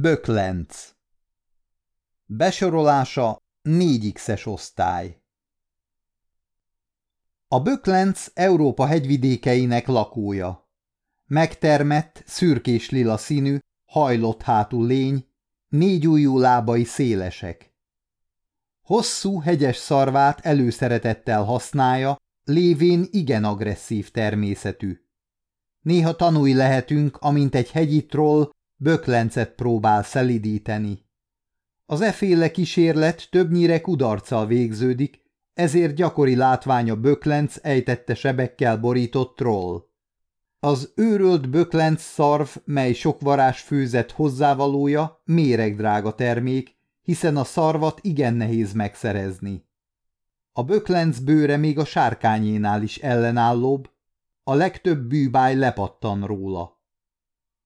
Böklenc Besorolása 4X-es osztály A Böklenc Európa hegyvidékeinek lakója. Megtermett, szürkés lila színű, hajlott hátú lény, négy ujjú lábai szélesek. Hosszú, hegyes szarvát előszeretettel használja, lévén igen agresszív természetű. Néha tanulj lehetünk, amint egy hegyi troll böklencet próbál szelidíteni. Az eféle kísérlet többnyire kudarccal végződik, ezért gyakori látvány a böklenc ejtette sebekkel borított troll. Az őrölt böklenc szarv, mely sok varázs főzet hozzávalója, méregdrága termék, hiszen a szarvat igen nehéz megszerezni. A böklenc bőre még a sárkányénál is ellenállóbb, a legtöbb bűbáj lepattan róla.